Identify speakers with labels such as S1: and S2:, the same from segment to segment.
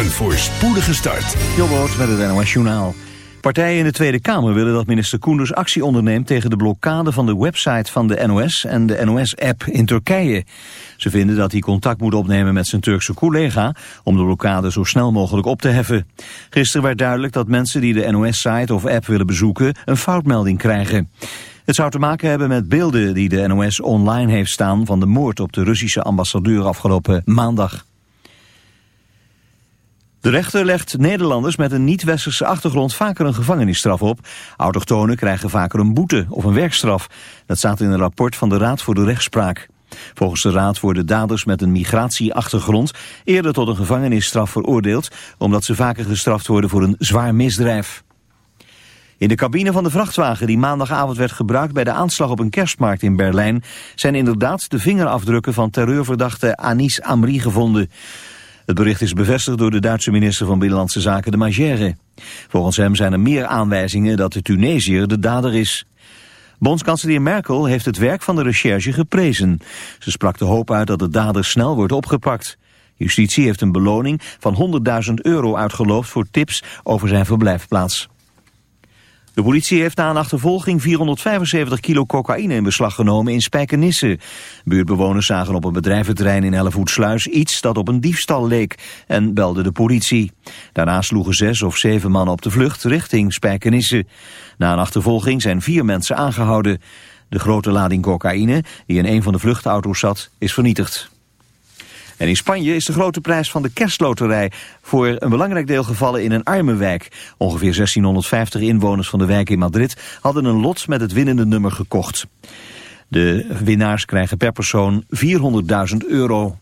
S1: Een voorspoedige start.
S2: Jobboot met het NOS Journaal. Partijen in de Tweede Kamer willen dat minister Koenders actie onderneemt tegen de blokkade van de website van de NOS en de NOS-app in Turkije. Ze vinden dat hij contact moet opnemen met zijn Turkse collega om de blokkade zo snel mogelijk op te heffen. Gisteren werd duidelijk dat mensen die de NOS-site of app willen bezoeken een foutmelding krijgen. Het zou te maken hebben met beelden die de NOS online heeft staan van de moord op de Russische ambassadeur afgelopen maandag. De rechter legt Nederlanders met een niet-westerse achtergrond vaker een gevangenisstraf op. Autochtonen krijgen vaker een boete of een werkstraf. Dat staat in een rapport van de Raad voor de Rechtspraak. Volgens de Raad worden daders met een migratieachtergrond eerder tot een gevangenisstraf veroordeeld, omdat ze vaker gestraft worden voor een zwaar misdrijf. In de cabine van de vrachtwagen die maandagavond werd gebruikt bij de aanslag op een kerstmarkt in Berlijn zijn inderdaad de vingerafdrukken van terreurverdachte Anis Amri gevonden. Het bericht is bevestigd door de Duitse minister van Binnenlandse Zaken de Magère. Volgens hem zijn er meer aanwijzingen dat de Tunesiër de dader is. Bondskanselier Merkel heeft het werk van de recherche geprezen. Ze sprak de hoop uit dat de dader snel wordt opgepakt. Justitie heeft een beloning van 100.000 euro uitgeloofd voor tips over zijn verblijfplaats. De politie heeft na een achtervolging 475 kilo cocaïne in beslag genomen in Spijkenisse. Buurtbewoners zagen op een bedrijventerrein in Hellevoetsluis iets dat op een diefstal leek en belden de politie. Daarna sloegen zes of zeven mannen op de vlucht richting Spijkenisse. Na een achtervolging zijn vier mensen aangehouden. De grote lading cocaïne die in een van de vluchtauto's zat is vernietigd. En in Spanje is de grote prijs van de kerstloterij voor een belangrijk deel gevallen in een arme wijk. Ongeveer 1650 inwoners van de wijk in Madrid hadden een lot met het winnende nummer gekocht. De winnaars krijgen per persoon 400.000 euro.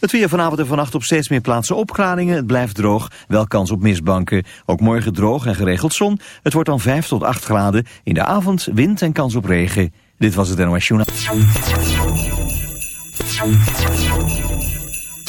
S2: Het weer vanavond en vannacht op steeds meer plaatsen opklaringen. Het blijft droog, wel kans op mistbanken. Ook morgen droog en geregeld zon. Het wordt dan 5 tot 8 graden. In de avond wind en kans op regen. Dit was het NOS Journaal.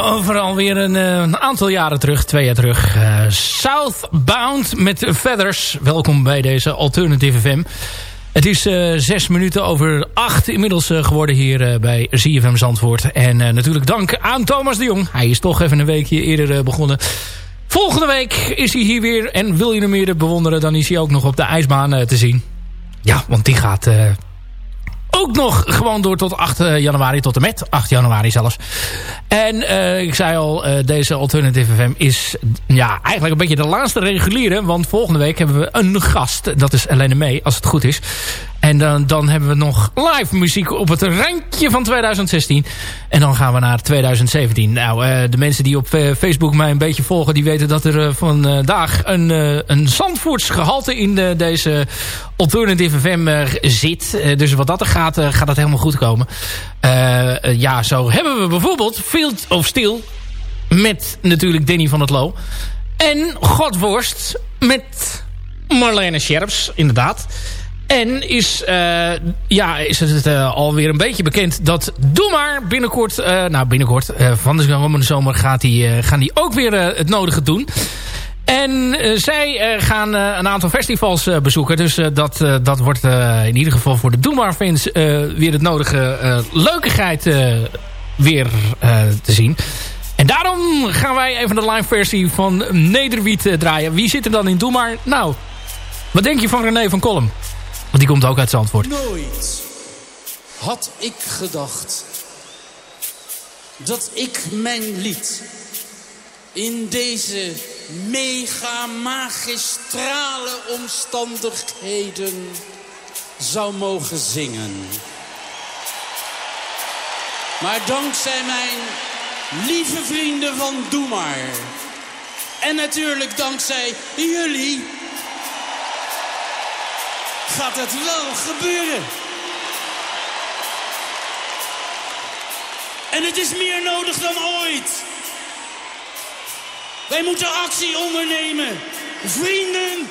S3: Over alweer een, een aantal jaren terug, twee jaar terug. Southbound met Feathers. Welkom bij deze Alternative FM. Het is uh, zes minuten over acht inmiddels geworden hier bij ZFM Zandvoort. En natuurlijk dank aan Thomas de Jong. Hij is toch even een weekje eerder begonnen. Volgende week is hij hier weer. En wil je hem meer bewonderen, dan is hij ook nog op de ijsbaan te zien. Ja, want die gaat ook nog gewoon door tot 8 januari, tot en met 8 januari zelfs. En uh, ik zei al, uh, deze Alternative FM is ja, eigenlijk een beetje de laatste reguliere. Want volgende week hebben we een gast. Dat is Helene Mee, als het goed is. En dan, dan hebben we nog live muziek op het randje van 2016. En dan gaan we naar 2017. Nou, uh, de mensen die op Facebook mij een beetje volgen... die weten dat er vandaag een, een Zandvoorts gehalte in de, deze Alternative FM zit. dus wat dat er gaat, gaat dat helemaal goed komen. ja, zo hebben we bijvoorbeeld Field of Steel. Met natuurlijk Danny van het Loo. En Godworst met Marlene Scherps, inderdaad. En is, uh, ja, is het uh, alweer een beetje bekend dat Doe maar binnenkort, uh, nou binnenkort, van de zomer gaat die, gaan die ook weer het nodige doen. En zij gaan een aantal festivals bezoeken. Dus dat, dat wordt in ieder geval voor de Doe maar fans weer het nodige leukigheid weer te zien. En daarom gaan wij even de live versie van Nederwiet draaien. Wie zit er dan in Doe maar? Nou, wat denk je van René van Kolm? Want die komt ook uit Zandvoort.
S4: Nooit had ik gedacht dat ik mijn lied in deze mega magistrale omstandigheden zou mogen zingen. Maar dankzij mijn lieve vrienden van Doe Maar. En natuurlijk dankzij jullie gaat het wel gebeuren. En het is meer nodig dan ooit. Wij moeten actie ondernemen. Vrienden,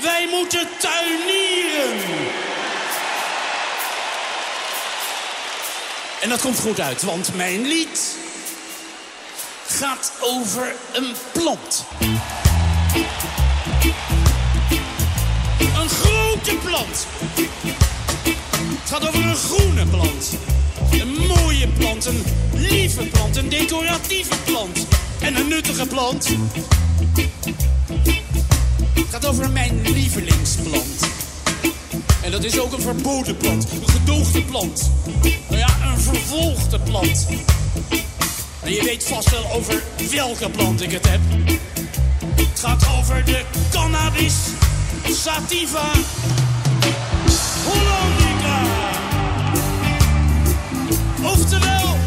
S4: wij moeten tuinieren. En dat komt goed uit, want mijn lied gaat over een plant. Plant. Het gaat over een groene plant. Een mooie plant, een lieve plant, een decoratieve plant. En een nuttige plant. Het gaat over mijn lievelingsplant. En dat is ook een verboden plant. Een gedoogde plant. Nou ja, een vervolgde plant. En je weet vast wel over welke plant ik het heb. Het gaat over de cannabis sativa hollandica. Oftewel...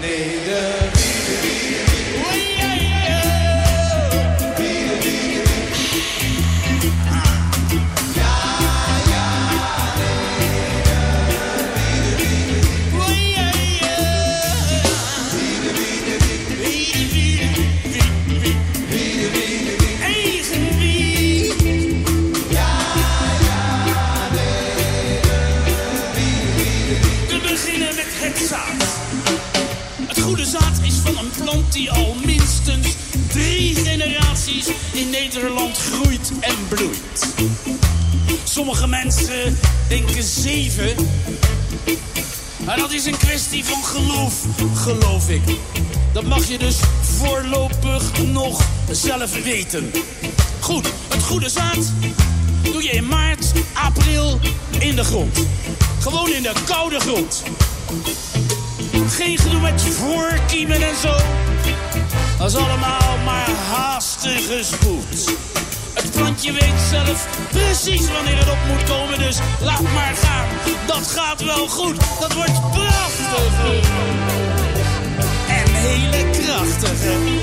S4: Nederland. Die al minstens drie generaties in Nederland groeit en bloeit. Sommige mensen denken zeven. Maar dat is een kwestie van geloof, geloof ik. Dat mag je dus voorlopig nog zelf weten. Goed, het goede zaad doe je in maart, april in de grond. Gewoon in de koude grond. Geen gedoe met voorkiemen en zo. Dat is allemaal maar haastige spoed. Het plantje weet zelf precies wanneer het op moet komen, dus laat maar gaan. Dat gaat wel goed, dat wordt prachtig. En hele krachtige.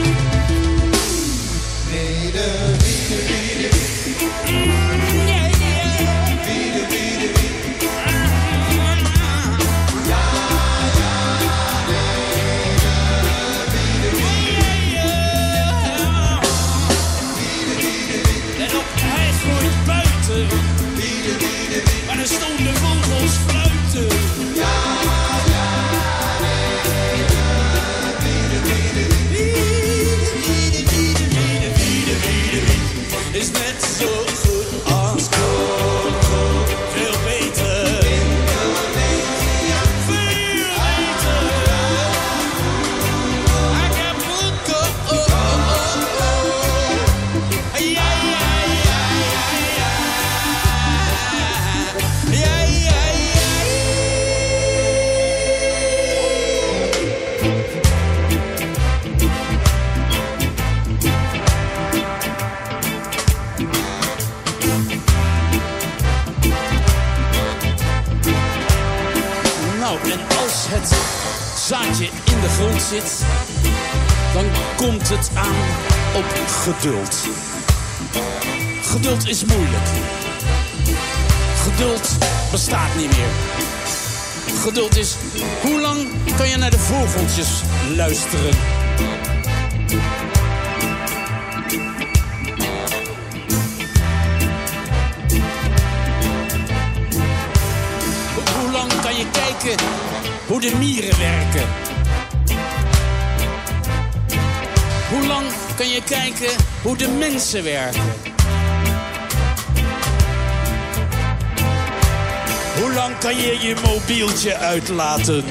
S4: Eine Stunde geduld. Geduld is moeilijk. Geduld bestaat niet meer. Geduld is, hoe lang kan je naar de vogeltjes luisteren? Hoe lang kan je kijken hoe de mieren werken? Hoe lang kan je kijken hoe de mensen werken. Hoe lang kan je je mobieltje uitlaten?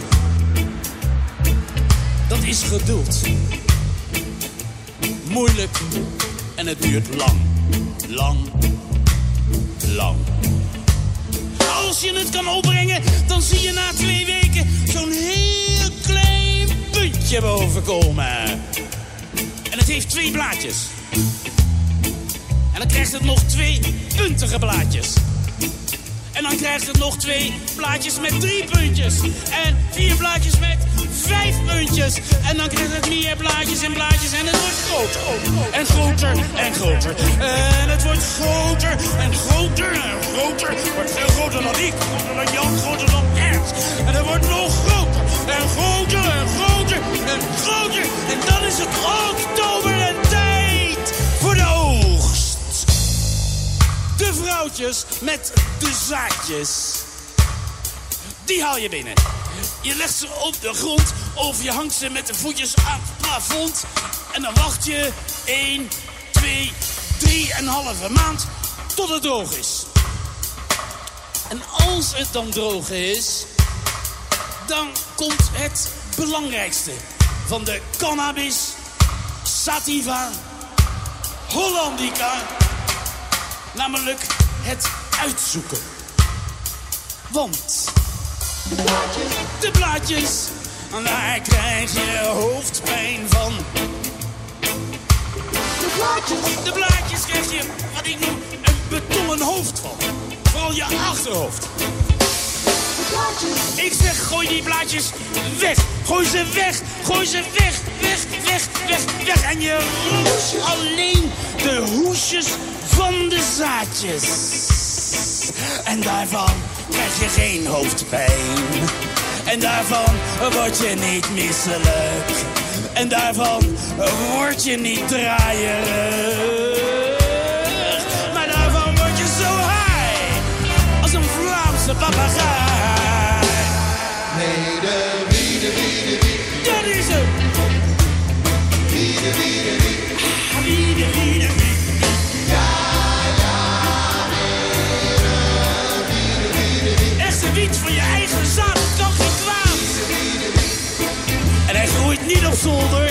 S4: Dat is geduld. Moeilijk en het duurt lang. Lang. Lang. Als je het kan opbrengen, dan zie je na twee weken zo'n heel klein puntje bovenkomen het heeft twee blaadjes. En dan krijgt het nog twee puntige blaadjes. En dan krijgt het nog twee blaadjes met drie puntjes. En vier blaadjes met vijf puntjes. En dan krijgt het meer blaadjes en blaadjes. En het wordt groter. En groter en groter. En het wordt groter en groter en groter. Het wordt veel groter dan ik. Groter dan Jan, groter dan Ernst. En het wordt nog groter en groter en groter en groter. En dan is het oktober en tijd voor de oogst. De vrouwtjes met de zaadjes. Die haal je binnen. Je legt ze op de grond of je hangt ze met de voetjes aan het plafond. En dan wacht je 1, 2, 3 en halve maand tot het droog is. En als het dan droog is, dan komt het belangrijkste van de cannabis sativa hollandica. Namelijk het uitzoeken. Want de blaadjes, daar krijg je hoofdpijn van. De blaadjes, de blaadjes krijg je wat ik noem een betonnen hoofd van. Vooral je achterhoofd. Ik zeg, gooi die blaadjes weg. Gooi ze weg. Gooi ze weg. Weg, weg, weg, weg. En je roest alleen de hoesjes van de zaadjes. En daarvan krijg je geen hoofdpijn. En daarvan word je niet misselijk. En daarvan word je niet draaierig. Maar daarvan word je zo high als een Vlaamse papegaai. Niet op zolder,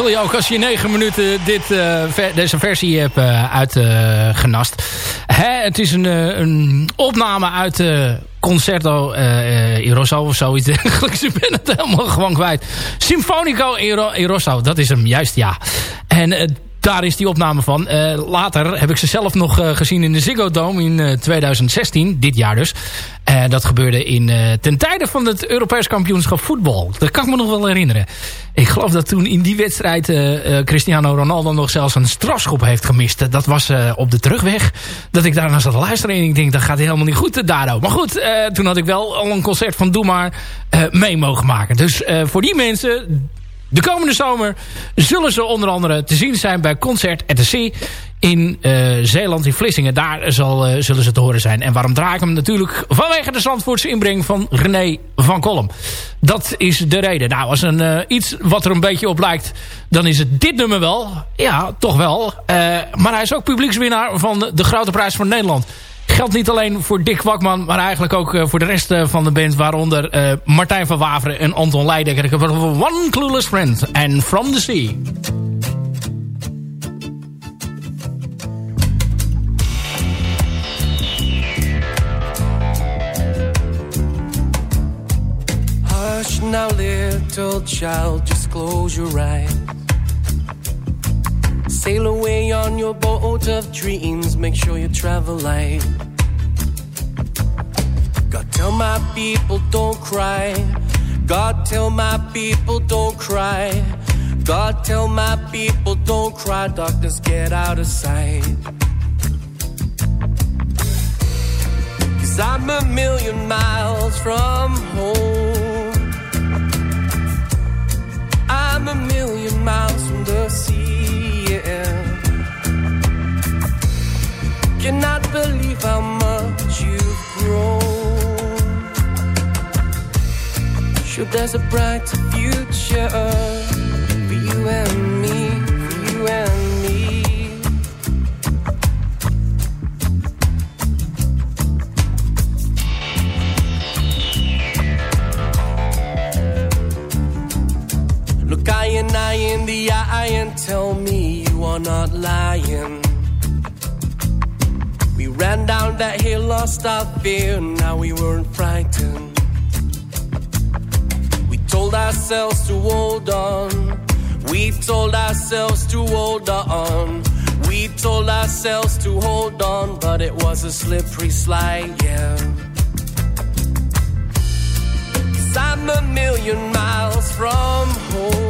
S3: Wil je ook als je in negen minuten dit, ver, deze versie hebt uh, uitgenast. Uh, het is een, een opname uit Concerto in Rosso of zoiets. Ik ben het helemaal gewoon kwijt. Symfonico in, in Rosso, dat is hem juist, ja. En daar is die opname van. Uh, later heb ik ze zelf nog uh, gezien in de Ziggo Dome in uh, 2016. Dit jaar dus. dat gebeurde in, ten tijde van het Europees kampioenschap voetbal. Dat kan ik me nog wel herinneren. Ik geloof dat toen in die wedstrijd Cristiano Ronaldo nog zelfs een strafschop heeft gemist. Dat was op de terugweg. Dat ik daar naar zat te luisteren. En ik denk, dat gaat helemaal niet goed daardoor. Maar goed, toen had ik wel al een concert van Doe Maar mee mogen maken. Dus voor die mensen de komende zomer zullen ze onder andere te zien zijn bij Concert at the Sea in uh, Zeeland, in Vlissingen. Daar zal, uh, zullen ze te horen zijn. En waarom draai ik hem natuurlijk? Vanwege de Zandvoortse inbreng van René van Kolm. Dat is de reden. Nou, als een, uh, iets wat er een beetje op lijkt, dan is het dit nummer wel. Ja, toch wel. maar hij is ook publiekswinnaar van de Grote Prijs van Nederland geldt niet alleen voor Dick Wakman, maar eigenlijk ook uh, voor de rest uh, van de band. Waaronder uh, Martijn van Waveren en Anton Leidekker. Ik heb One Clueless Friend en From the Sea.
S5: Hush now little child, just close your eyes. Sail away on your boat of dreams, make sure you travel light. God, tell my people don't cry. God, tell my people don't cry. God, tell my people don't cry. Darkness, get out of sight. Cause I'm a million miles from home. I'm a million miles from the sea. Cannot believe how much you've grown. Sure, there's a brighter future for you and me, for you and me. Look I and I in the eye and tell me you are not lying. Ran down that hill, lost our fear, now we weren't frightened. We told ourselves to hold on. We told ourselves to hold on. We told ourselves to hold on, but it was a slippery slide, yeah. Cause I'm a million miles from home.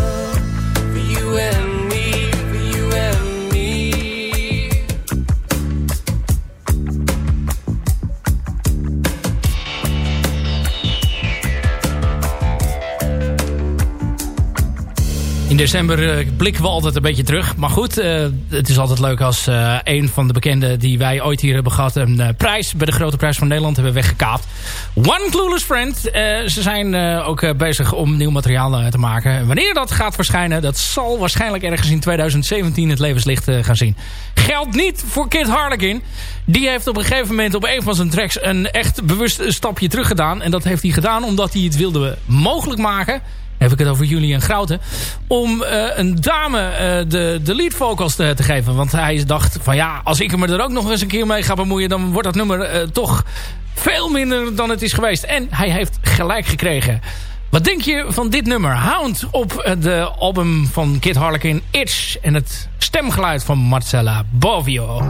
S3: December uh, blikken we altijd een beetje terug. Maar goed, uh, het is altijd leuk als uh, een van de bekenden die wij ooit hier hebben gehad... een prijs bij de Grote Prijs van Nederland hebben weggekaapt. One Clueless Friend. ze zijn ook bezig om nieuw materiaal te maken. En wanneer dat gaat verschijnen, dat zal waarschijnlijk ergens in 2017 het levenslicht gaan zien. Geldt niet voor Kid Harlequin. Die heeft op een gegeven moment op een van zijn tracks een echt bewust stapje terug gedaan. En dat heeft hij gedaan omdat hij het wilde mogelijk maken heb ik het over Julian Grouten. Om uh, een dame uh, de, de lead vocals te, te, geven. Want hij dacht van ja, als ik hem er ook nog eens een keer mee ga bemoeien... dan wordt dat nummer uh, toch veel minder dan het is geweest. En hij heeft gelijk gekregen. Wat denk je van dit nummer? Hound op de album van Kid Harlequin Itch. En het stemgeluid van Marcella Bovio.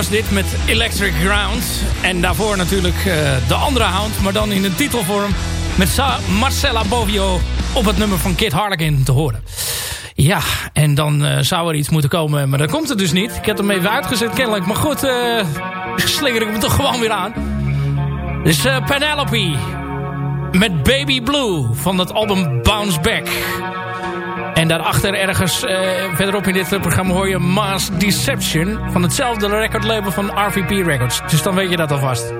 S3: Was dit met Electric Ground. En daarvoor natuurlijk uh, de andere Hound, maar dan in een titelvorm... met Sa Marcella Bovio op het nummer van Kid Harlequin te horen. Ja, en dan uh, zou er iets moeten komen, maar dat komt het dus niet. Ik heb hem even uitgezet kennelijk, maar goed, uh, slinger ik hem toch gewoon weer aan. Dus Penelope met Baby Blue van het album Bounce Back. En daarachter ergens uh, verderop in dit programma hoor je Mass Deception... van hetzelfde recordlabel van RVP Records. Dus dan weet je dat alvast.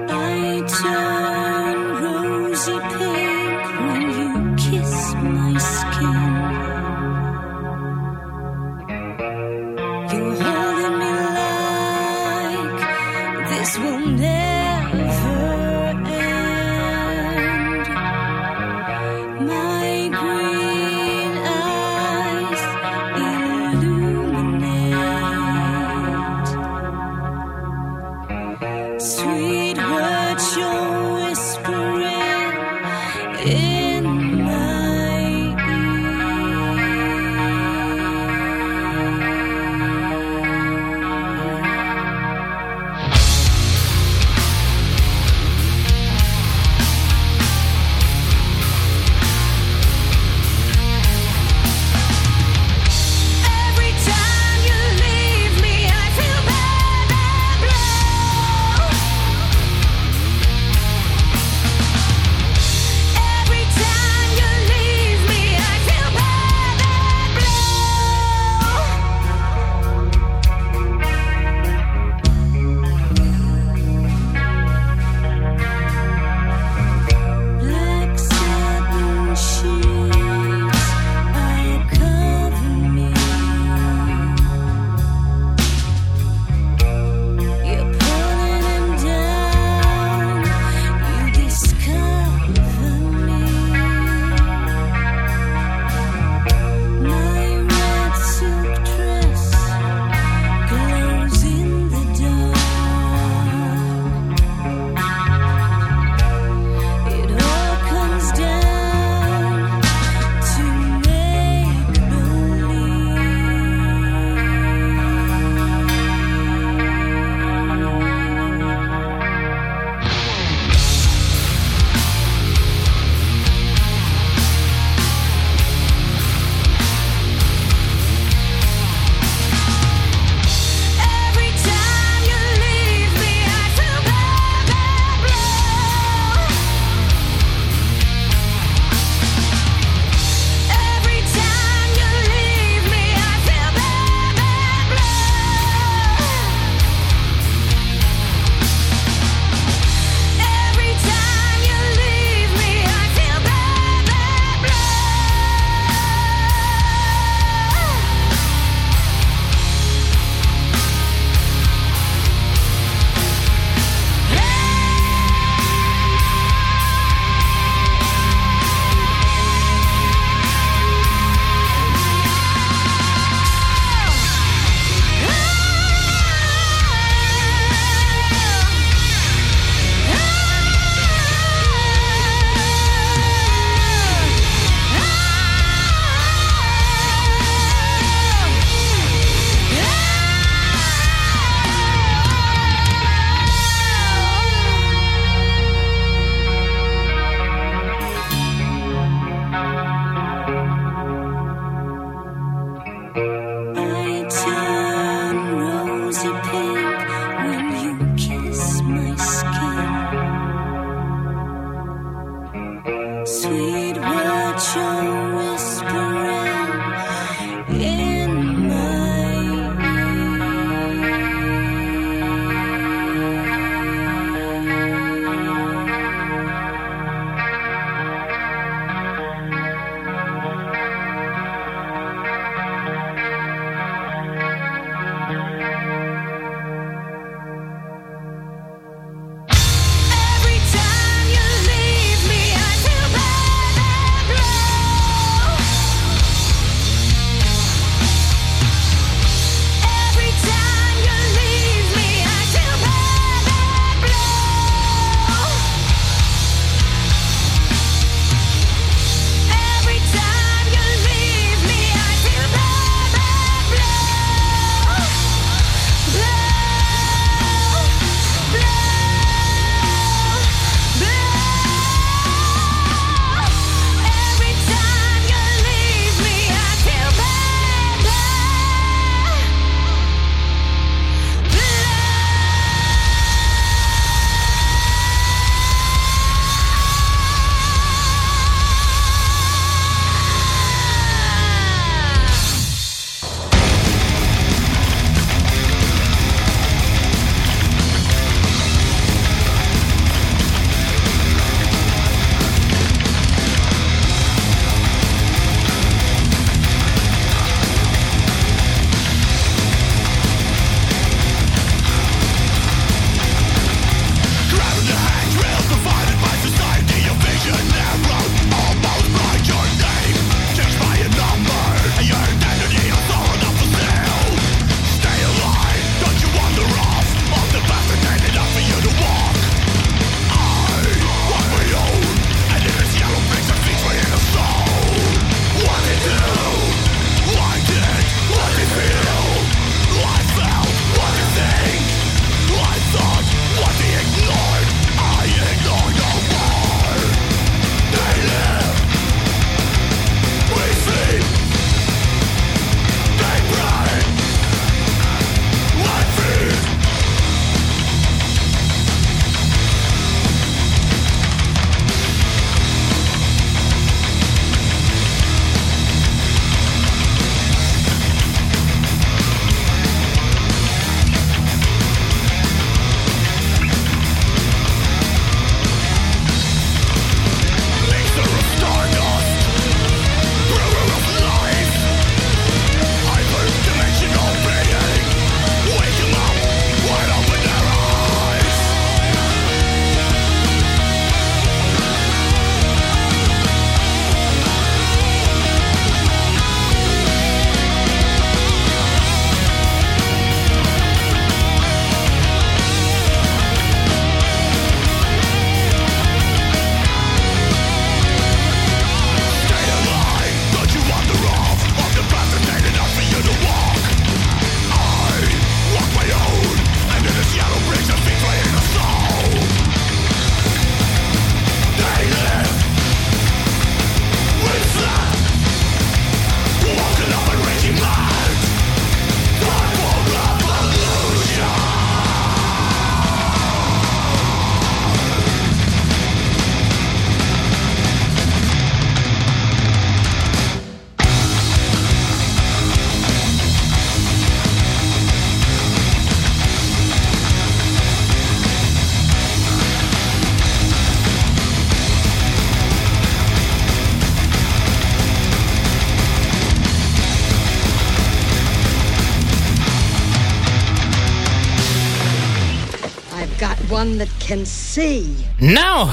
S3: Nou,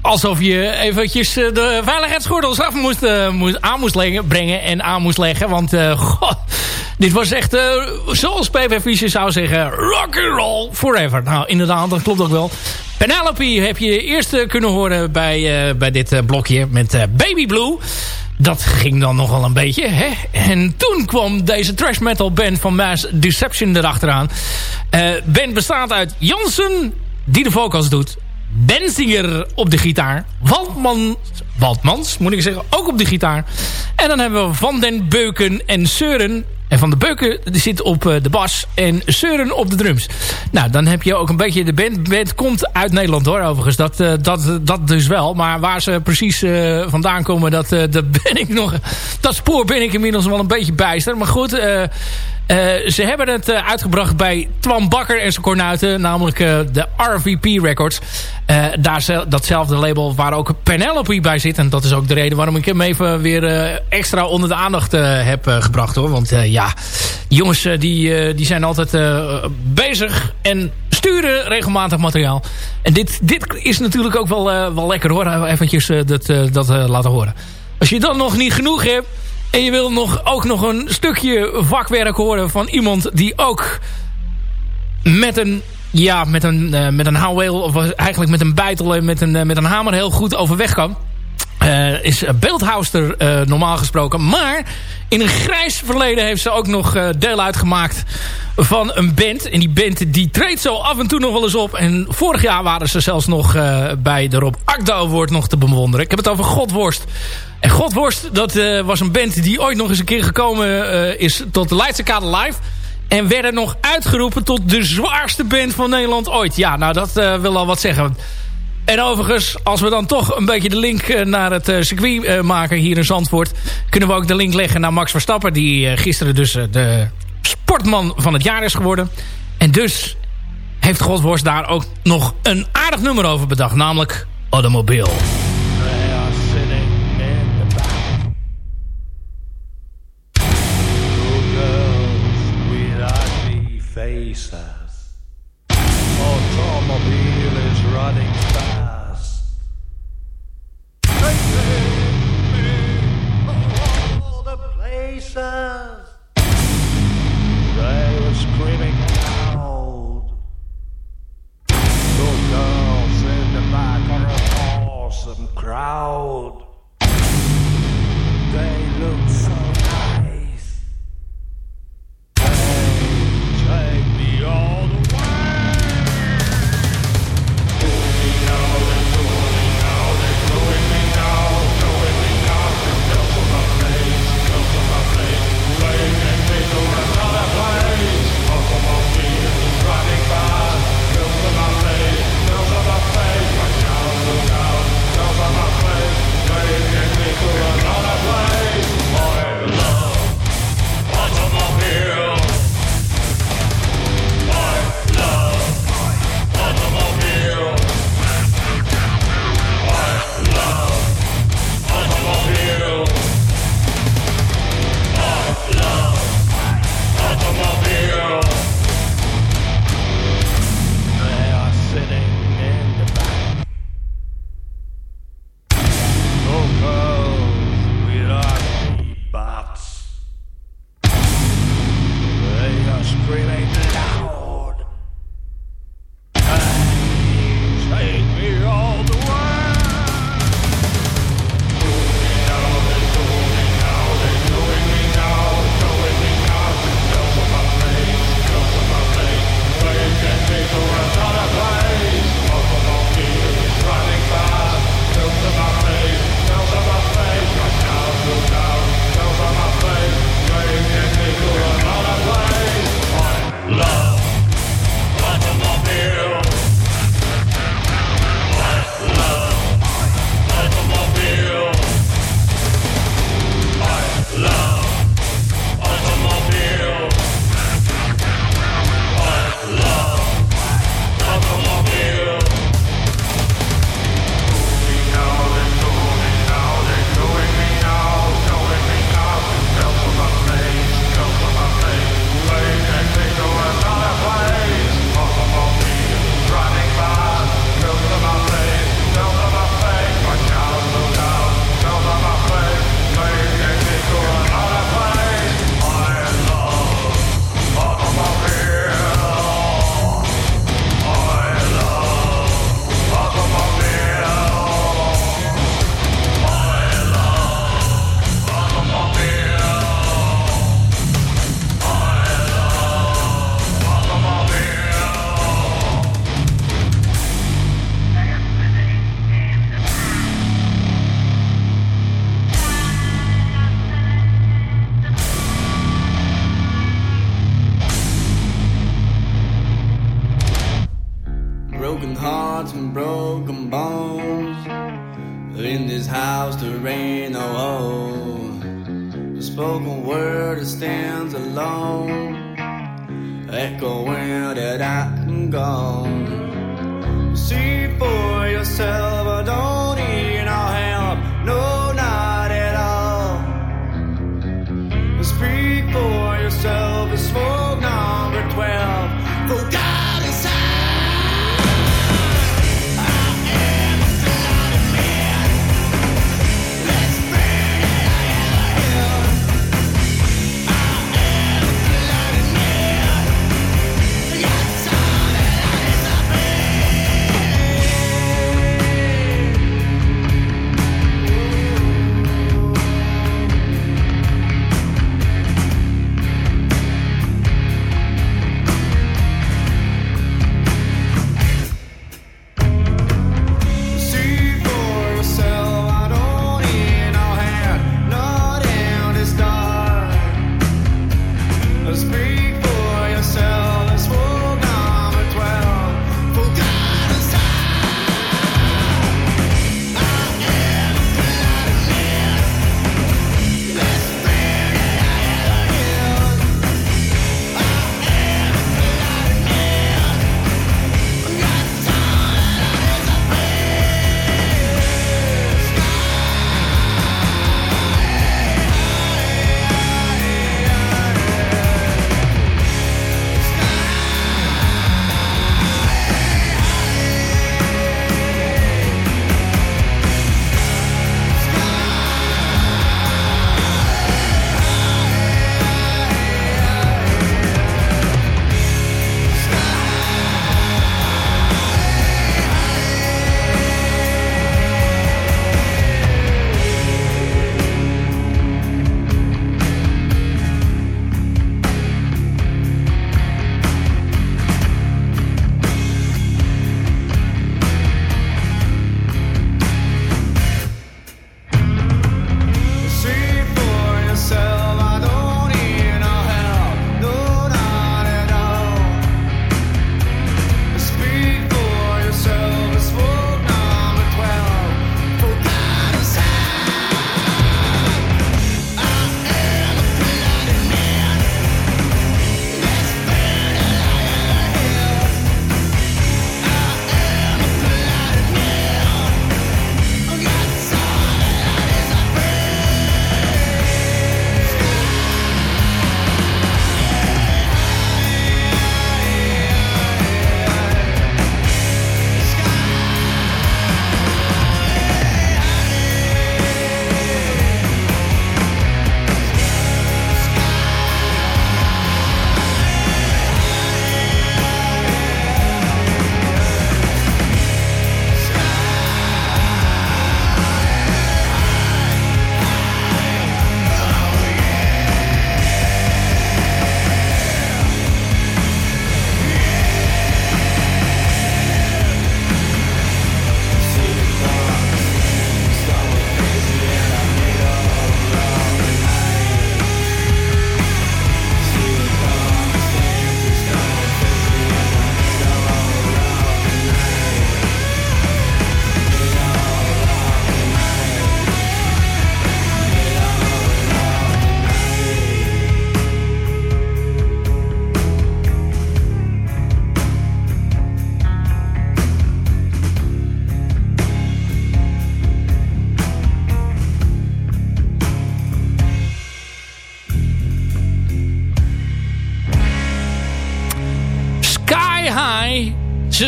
S3: alsof je eventjes eh, de veiligheidsgordels af moest, uh, moest, aan moest leggen, brengen en aan moest leggen. Want uh, god, dit was echt, zoals P.P. Fischer zou zeggen, rock and roll forever. Nou, inderdaad, dat klopt ook wel. Penelope heb je eerst kunnen horen bij, bij dit blokje met Baby Blue. Dat ging dan nogal een beetje. Hè? En toen kwam deze trash metal band van Mass Deception erachteraan. Uh, band bestaat uit Jansen, die de vocals doet. Benzinger op de gitaar. Waldman, Waldmans, moet ik zeggen, ook op de gitaar. En dan hebben we Van den Beuken en Seuren. En Van den Beuken zit op eh, de bas en Seuren op de drums. Nou, dan heb je ook een beetje... De band, komt uit Nederland hoor, overigens. Dat, uh, dat, dat dus wel. Maar waar ze precies uh, vandaan komen, dat, dat ben ik nog... Dat spoor ben ik inmiddels wel een beetje bijster. Maar goed... ze hebben het uh, uitgebracht bij Twan Bakker en zijn kornuiten. Namelijk uh, de RVP Records. daar datzelfde label waar ook Penelope bij zit. En dat is ook de reden waarom ik hem even weer extra onder de aandacht heb gebracht. hoor. Want ja, jongens die, die zijn altijd bezig en sturen regelmatig materiaal. En dit, dit is natuurlijk ook wel, wel lekker hoor. Eventjes dat, dat laten horen. Als je dan nog niet genoeg hebt en je wil nog, ook nog een stukje vakwerk horen van iemand die ook met een, ja, met een, uh, met een houweel, of eigenlijk met een bijtel en met een, uh, met een hamer heel goed overweg kan. Uh, is beeldhouster uh, normaal gesproken. Maar in een grijs verleden heeft ze ook nog uh, deel uitgemaakt van een band. En die band die treedt zo af en toe nog wel eens op. En vorig jaar waren ze zelfs nog bij de Rob Akda Award nog te bewonderen. Ik heb het over Godworst. En Godworst, dat was een band die ooit nog eens een keer gekomen is tot de Leidse Kade Live. En werden nog uitgeroepen tot de zwaarste band van Nederland ooit. Ja, nou dat wil al wat zeggen. En overigens, als we dan toch een beetje de link eh, naar het eh, circuit eh, maken hier in Zandvoort... kunnen we ook de link leggen naar Max Verstappen... die gisteren dus de sportman van het jaar is geworden. En dus heeft Godworst daar ook nog een aardig nummer over bedacht. Namelijk Automobile.
S6: Broken hearts and broken bones. In this house there ain't no home. The spoken word that stands alone, echoing that I'm gone. See for yourself,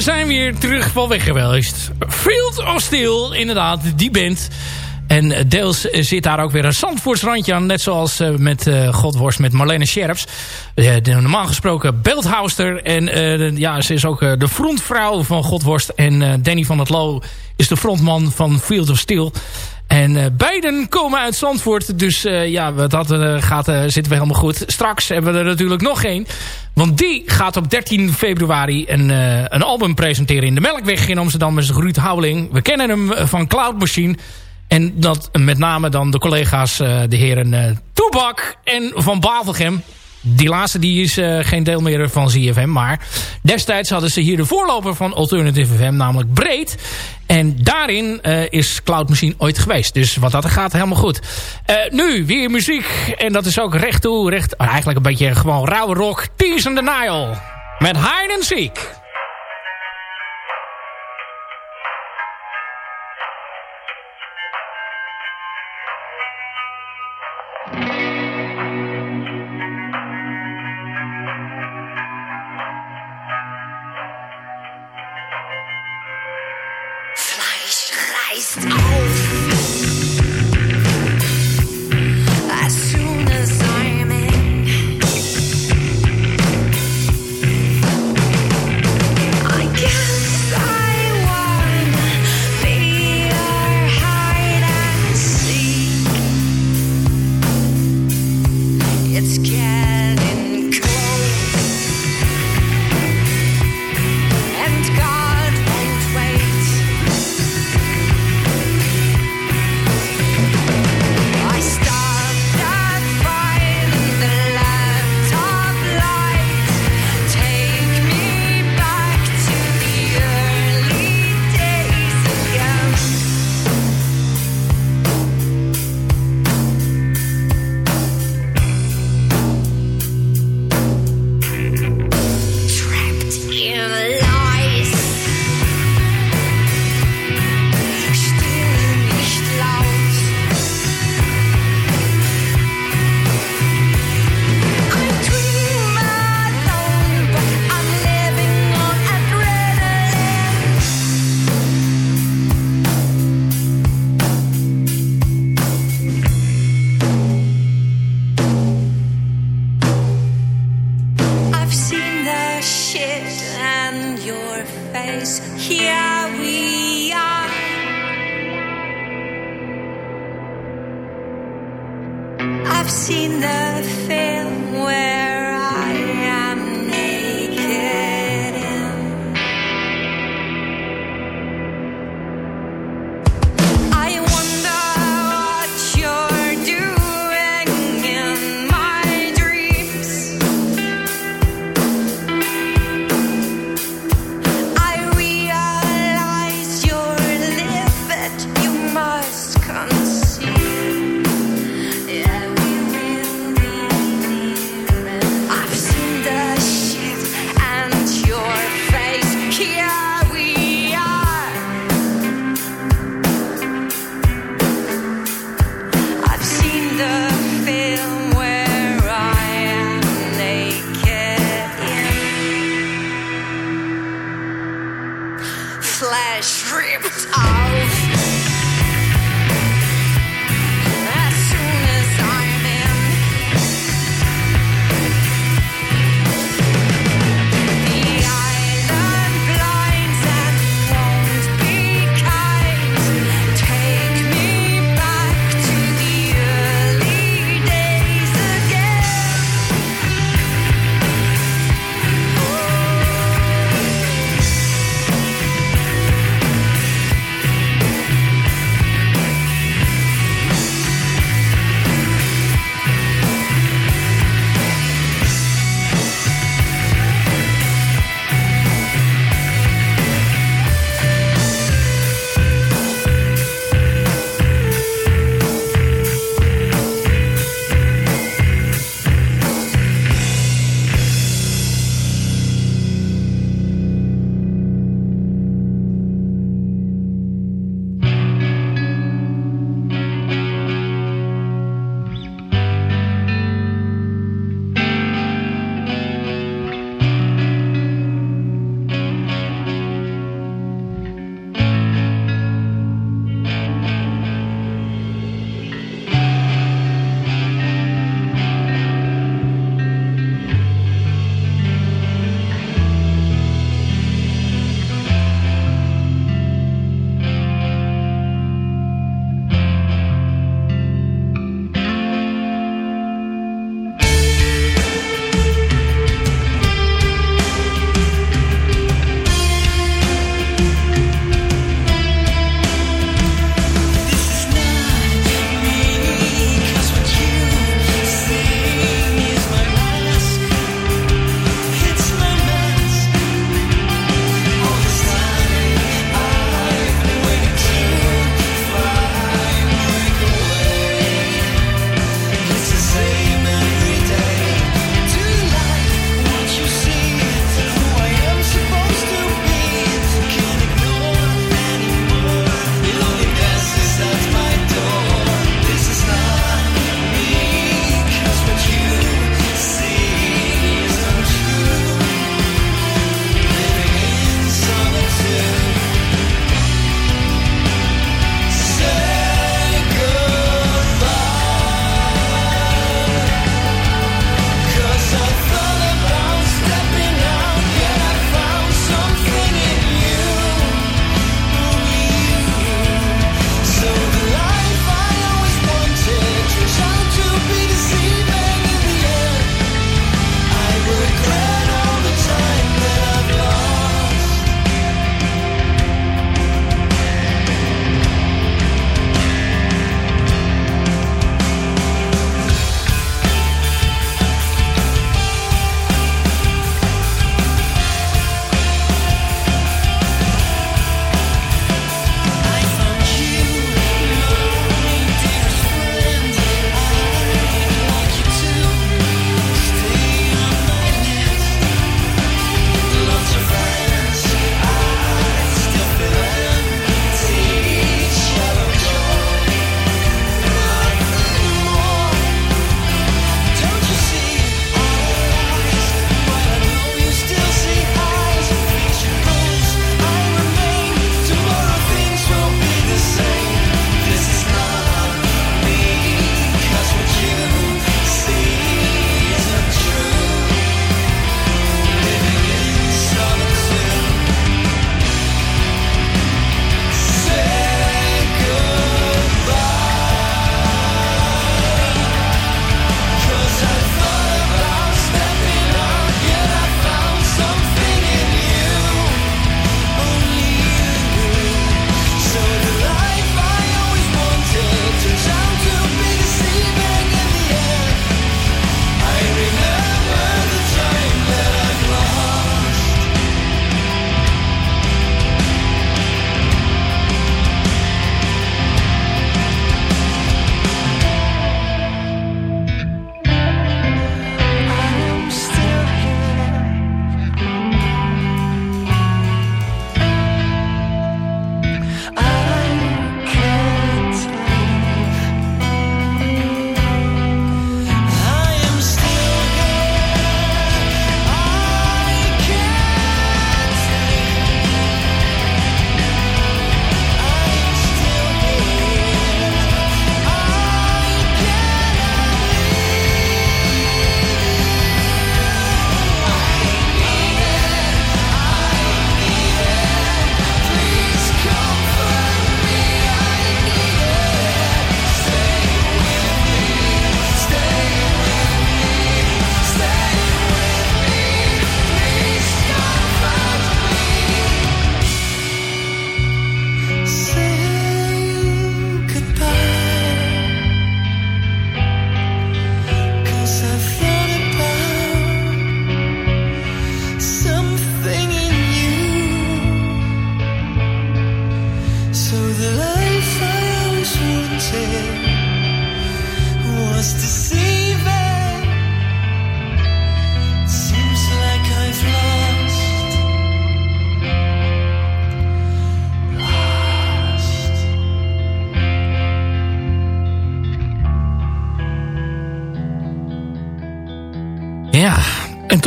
S3: zijn weer terug van weg geweest. Field of Steel, inderdaad, die band. En deels zit daar ook weer een Zandvoortsrandje aan. Net zoals uh, met uh, Godworst met Marlene Scherps. Normaal gesproken beeldhouster. En ja, ze is ook de frontvrouw van Godworst. En Danny van het Loo is de frontman van Field of Steel. En beiden komen uit Zandvoort. Dus ja, dat gaat, zitten we helemaal goed. Straks hebben we er natuurlijk nog één. Want die gaat op 13 februari een, een album presenteren in de Melkweg in Amsterdam. met Ruud Houweling. We kennen hem van Cloud Machine. En dat met name dan de collega's, de heren Toebak en Van Bavelgem.
S7: Die laatste die is geen deel meer van ZFM. Maar destijds hadden ze hier de voorloper van Alternative FM, namelijk Breed. En daarin is Cloud Machine ooit geweest. Dus wat dat gaat, helemaal goed. nu, weer muziek. En dat is ook recht toe, recht... eigenlijk een beetje gewoon rauwe rock. Tease the Nile. Met Hide and Seek.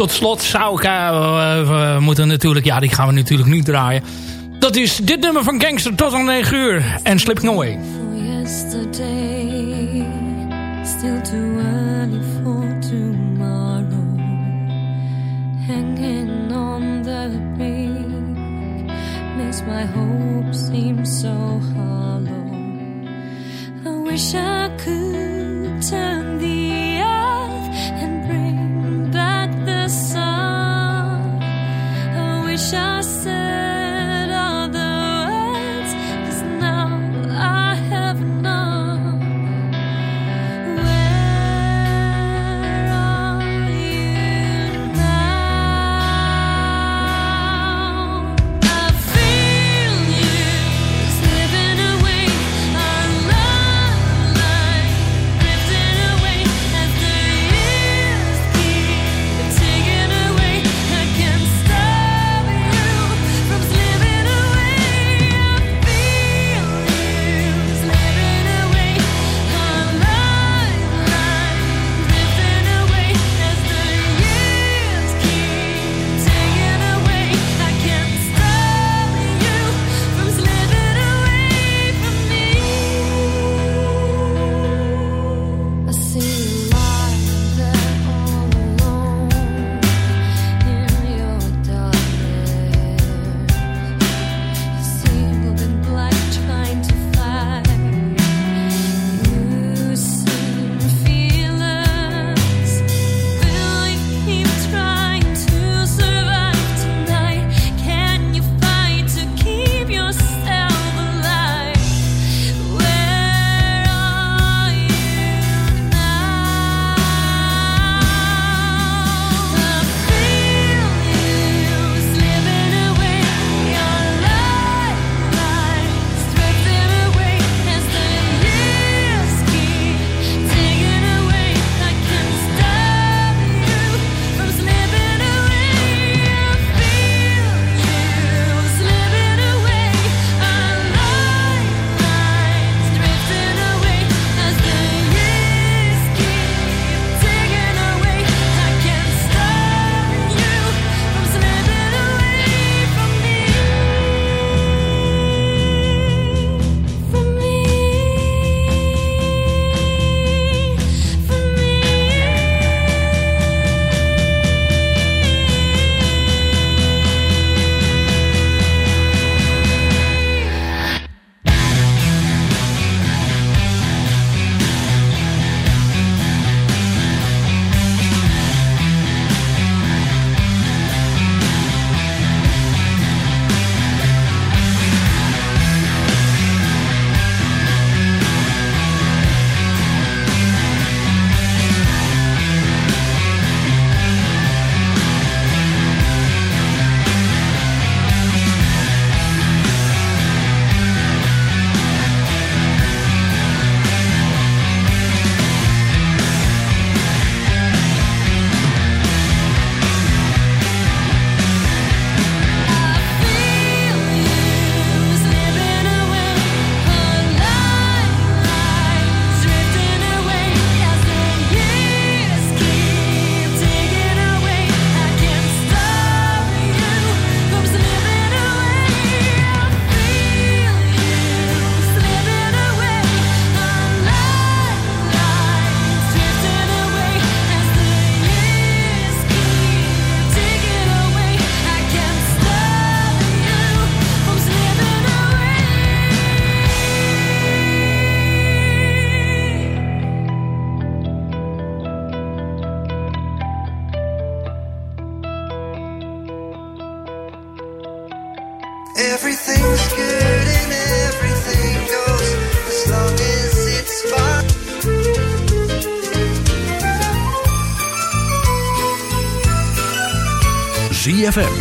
S3: tot slot zou ik... Eh, we moeten natuurlijk... Ja, die gaan we natuurlijk nu draaien. Dat is dit nummer van Gangster tot aan 9 uur. En Slipping Away.
S8: Yesterday, still too early for tomorrow. Hanging on the peak makes my hope seem so hollow. I wish I